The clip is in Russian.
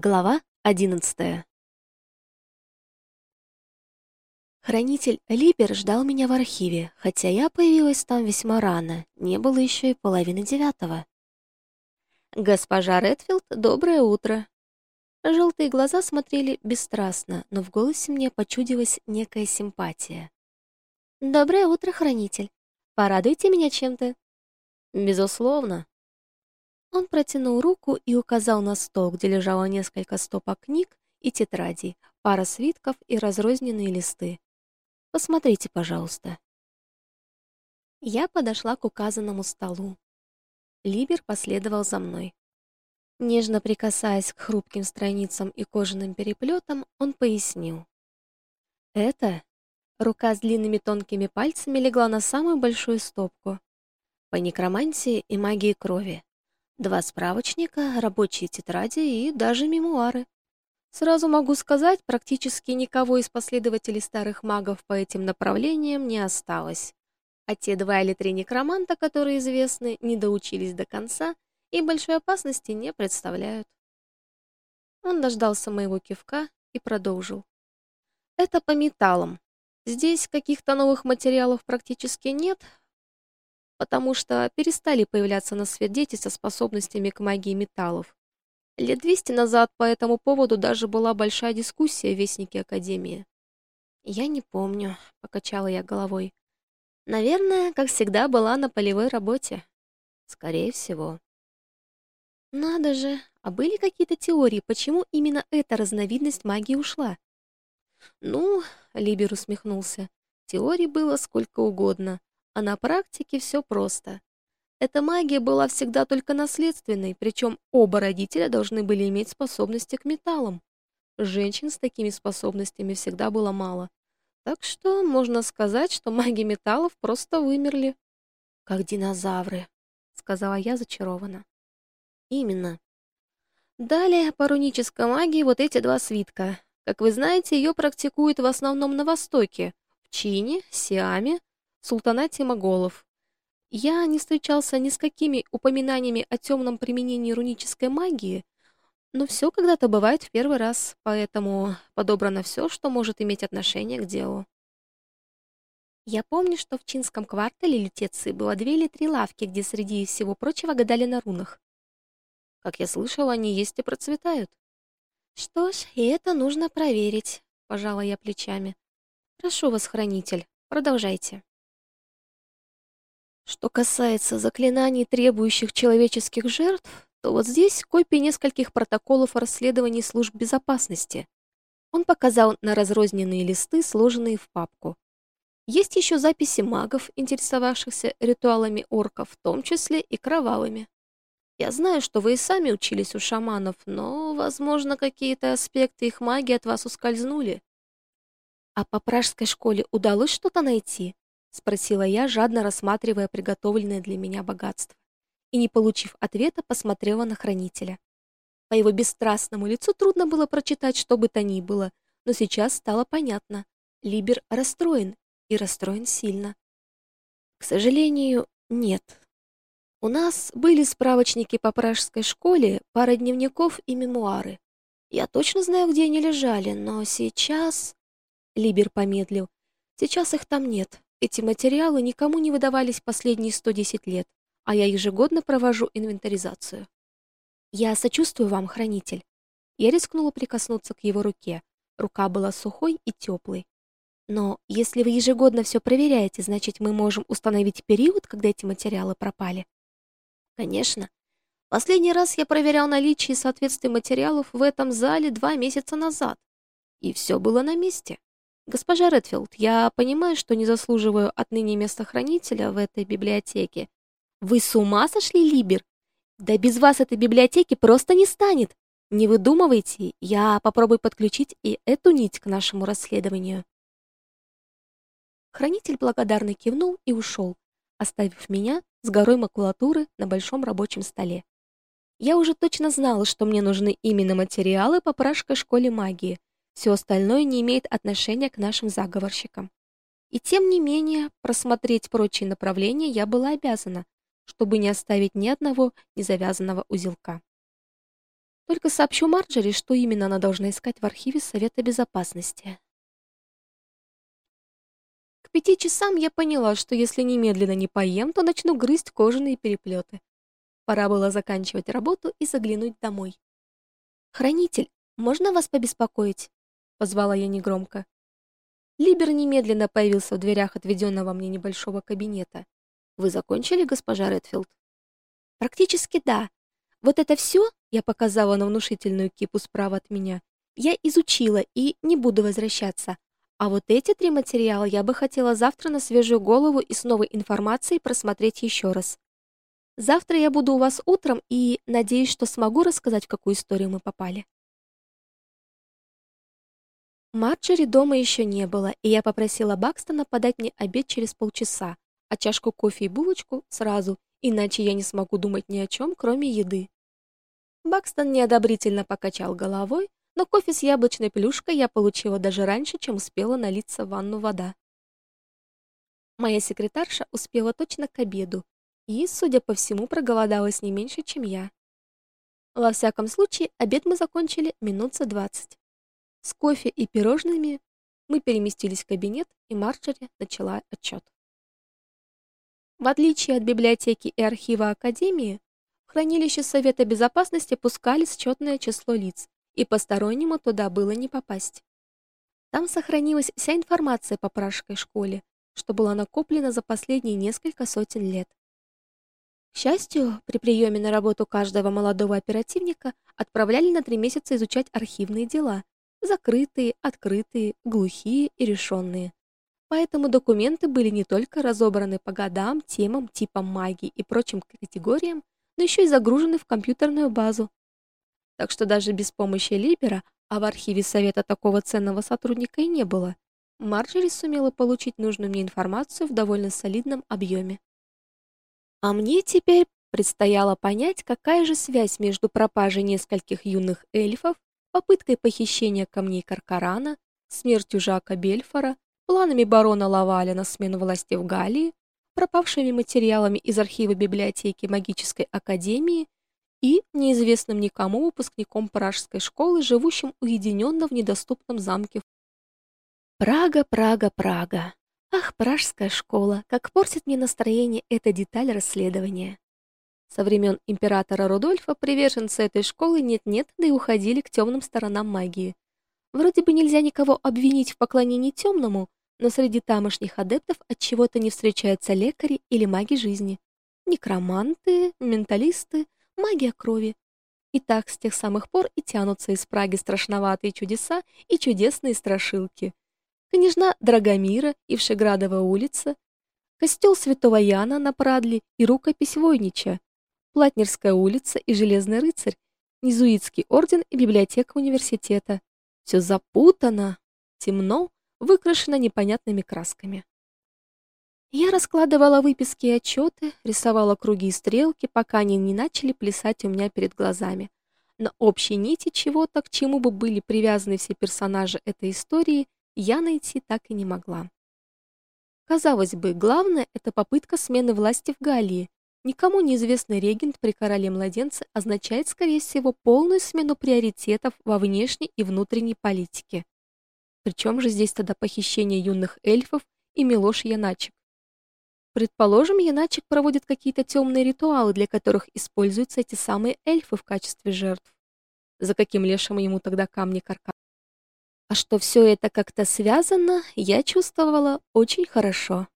Глава одиннадцатая Хранитель Либер ждал меня в архиве, хотя я появилась там весьма рано, не было еще и половины девятого. «Госпожа Редфилд, доброе утро!» Желтые глаза смотрели бесстрастно, но в голосе мне почудилась некая симпатия. «Доброе утро, Хранитель! Порадуйте меня чем-то!» «Безусловно!» Он протянул руку и указал на стол, где лежало несколько стопок книг и тетрадей, пара свитков и разрозненные листы. «Посмотрите, пожалуйста». Я подошла к указанному столу. Либер последовал за мной. Нежно прикасаясь к хрупким страницам и кожаным переплетам, он пояснил. «Это...» Рука с длинными тонкими пальцами легла на самую большую стопку. По некромантии и магии крови. Два справочника, рабочие тетради и даже мемуары. Сразу могу сказать, практически никого из последователей старых магов по этим направлениям не осталось. А те два или три некроманта, которые известны, не доучились до конца и большой опасности не представляют. Он дождался моего кивка и продолжил. Это по металлам. Здесь каких-то новых материалов практически нет, потому что перестали появляться на свет дети со способностями к магии металлов. Лет 200 назад по этому поводу даже была большая дискуссия в Вестнике Академии. «Я не помню», — покачала я головой. «Наверное, как всегда, была на полевой работе. Скорее всего». «Надо же, а были какие-то теории, почему именно эта разновидность магии ушла?» «Ну», — Либер усмехнулся, — «теорий было сколько угодно. А на практике все просто. Эта магия была всегда только наследственной, причем оба родителя должны были иметь способности к металлам. Женщин с такими способностями всегда было мало. Так что можно сказать, что маги металлов просто вымерли. «Как динозавры», — сказала я зачарованно. «Именно. Далее по рунической магии вот эти два свитка. Как вы знаете, ее практикуют в основном на Востоке, в Чине, Сиаме, султанате моголов. Я не встречался ни с какими упоминаниями о темном применении рунической магии, но все когда-то бывает в первый раз, поэтому подобрано все, что может иметь отношение к делу. Я помню, что в чинском квартале Лютеции было две или три лавки, где среди всего прочего гадали на рунах. Как я слышал, они есть и процветают. Что ж, и это нужно проверить, пожала я плечами. Прошу вас, хранитель, продолжайте. Что касается заклинаний, требующих человеческих жертв, то вот здесь копии нескольких протоколов расследований служб безопасности. Он показал на разрозненные листы, сложенные в папку. Есть еще записи магов, интересовавшихся ритуалами орков, в том числе и кровавыми. Я знаю, что вы и сами учились у шаманов, но, возможно, какие-то аспекты их магии от вас ускользнули. А по пражской школе удалось что-то найти? — спросила я, жадно рассматривая приготовленное для меня богатство. И, не получив ответа, посмотрела на хранителя. По его бесстрастному лицу трудно было прочитать, что бы то ни было, но сейчас стало понятно. Либер расстроен, и расстроен сильно. К сожалению, нет. У нас были справочники по пражской школе, пара дневников и мемуары. Я точно знаю, где они лежали, но сейчас... Либер помедлил. Сейчас их там нет. Эти материалы никому не выдавались последние 110 лет, а я ежегодно провожу инвентаризацию. Я сочувствую вам, хранитель. Я рискнула прикоснуться к его руке. Рука была сухой и теплой. Но если вы ежегодно все проверяете, значит, мы можем установить период, когда эти материалы пропали? Конечно. Последний раз я проверял наличие и соответствие материалов в этом зале два месяца назад. И все было на месте. «Госпожа Редфилд, я понимаю, что не заслуживаю отныне места хранителя в этой библиотеке. Вы с ума сошли, Либер? Да без вас этой библиотеки просто не станет. Не выдумывайте, я попробую подключить и эту нить к нашему расследованию». Хранитель благодарно кивнул и ушел, оставив меня с горой макулатуры на большом рабочем столе. Я уже точно знала, что мне нужны именно материалы по пражской школе магии, все остальное не имеет отношения к нашим заговорщикам. И тем не менее, просмотреть прочие направления я была обязана, чтобы не оставить ни одного незавязанного узелка. Только сообщу Марджери, что именно она должна искать в архиве Совета Безопасности. К пяти часам я поняла, что если немедленно не поем, то начну грызть кожаные переплеты. Пора было заканчивать работу и заглянуть домой. «Хранитель, можно вас побеспокоить?» — позвала я негромко. Либер немедленно появился в дверях отведенного мне небольшого кабинета. «Вы закончили, госпожа Редфилд?» «Практически да. Вот это все, я показала на внушительную кипу справа от меня, я изучила и не буду возвращаться. А вот эти три материала я бы хотела завтра на свежую голову и с новой информацией просмотреть еще раз. Завтра я буду у вас утром и надеюсь, что смогу рассказать, в какую историю мы попали. Марджери дома еще не было, и я попросила Бакстона подать мне обед через полчаса, а чашку кофе и булочку сразу, иначе я не смогу думать ни о чем, кроме еды. Бакстон неодобрительно покачал головой, но кофе с яблочной плюшкой я получила даже раньше, чем успела налиться в ванну вода. Моя секретарша успела точно к обеду и, судя по всему, проголодалась не меньше, чем я. Во всяком случае, обед мы закончили минут за двадцать. С кофе и пирожными мы переместились в кабинет, и Марджери начала отчет. В отличие от библиотеки и архива Академии, в хранилище Совета Безопасности пускали счетное число лиц, и постороннему туда было не попасть. Там сохранилась вся информация по пражской школе, что была накоплена за последние несколько сотен лет. К счастью, при приеме на работу каждого молодого оперативника отправляли на три месяца изучать архивные дела, закрытые, открытые, глухие и решенные. Поэтому документы были не только разобраны по годам, темам, типам магии и прочим категориям, но еще и загружены в компьютерную базу, так что даже без помощи Либера, а в архиве совета такого ценного сотрудника и не было, Марджери сумела получить нужную мне информацию в довольно солидном объеме. А мне теперь предстояло понять, какая же связь между пропажей нескольких юных эльфов, попыткой похищения камней Каркарана, смертью Жака Бельфора, планами барона Лаваля на смену власти в Галлии, пропавшими материалами из архива библиотеки магической академии и неизвестным никому выпускником пражской школы, живущим уединенно в недоступном замке. Прага, Прага, Прага. Ах, пражская школа, как портит мне настроение эта деталь расследования. Со времен императора Рудольфа приверженцы этой школы нет-нет, да и уходили к темным сторонам магии. Вроде бы нельзя никого обвинить в поклонении темному, но среди тамошних адептов от чего-то не встречаются лекари или маги жизни. Некроманты, менталисты, магия крови. И так с тех самых пор и тянутся из Праги страшноватые чудеса и чудесные страшилки. Княжна Драгомира и Вшеградова улица, костел Святого Яна на Прадле и рукопись Войнича, Платнерская улица и Железный рыцарь, Низуитский орден и библиотека университета. Все запутано, темно, выкрашено непонятными красками. Я раскладывала выписки и отчеты, рисовала круги и стрелки, пока они не начали плясать у меня перед глазами. Но общей нити чего-то, к чему бы были привязаны все персонажи этой истории, я найти так и не могла. Казалось бы, главное это попытка смены власти в Галлии. Никому неизвестный регент при короле-младенце означает, скорее всего, полную смену приоритетов во внешней и внутренней политике. Причем же здесь тогда похищение юных эльфов и Милош Яначек? Предположим, Яначек проводит какие-то темные ритуалы, для которых используются эти самые эльфы в качестве жертв. За каким лешим ему тогда камни карка? А что все это как-то связано, я чувствовала очень хорошо.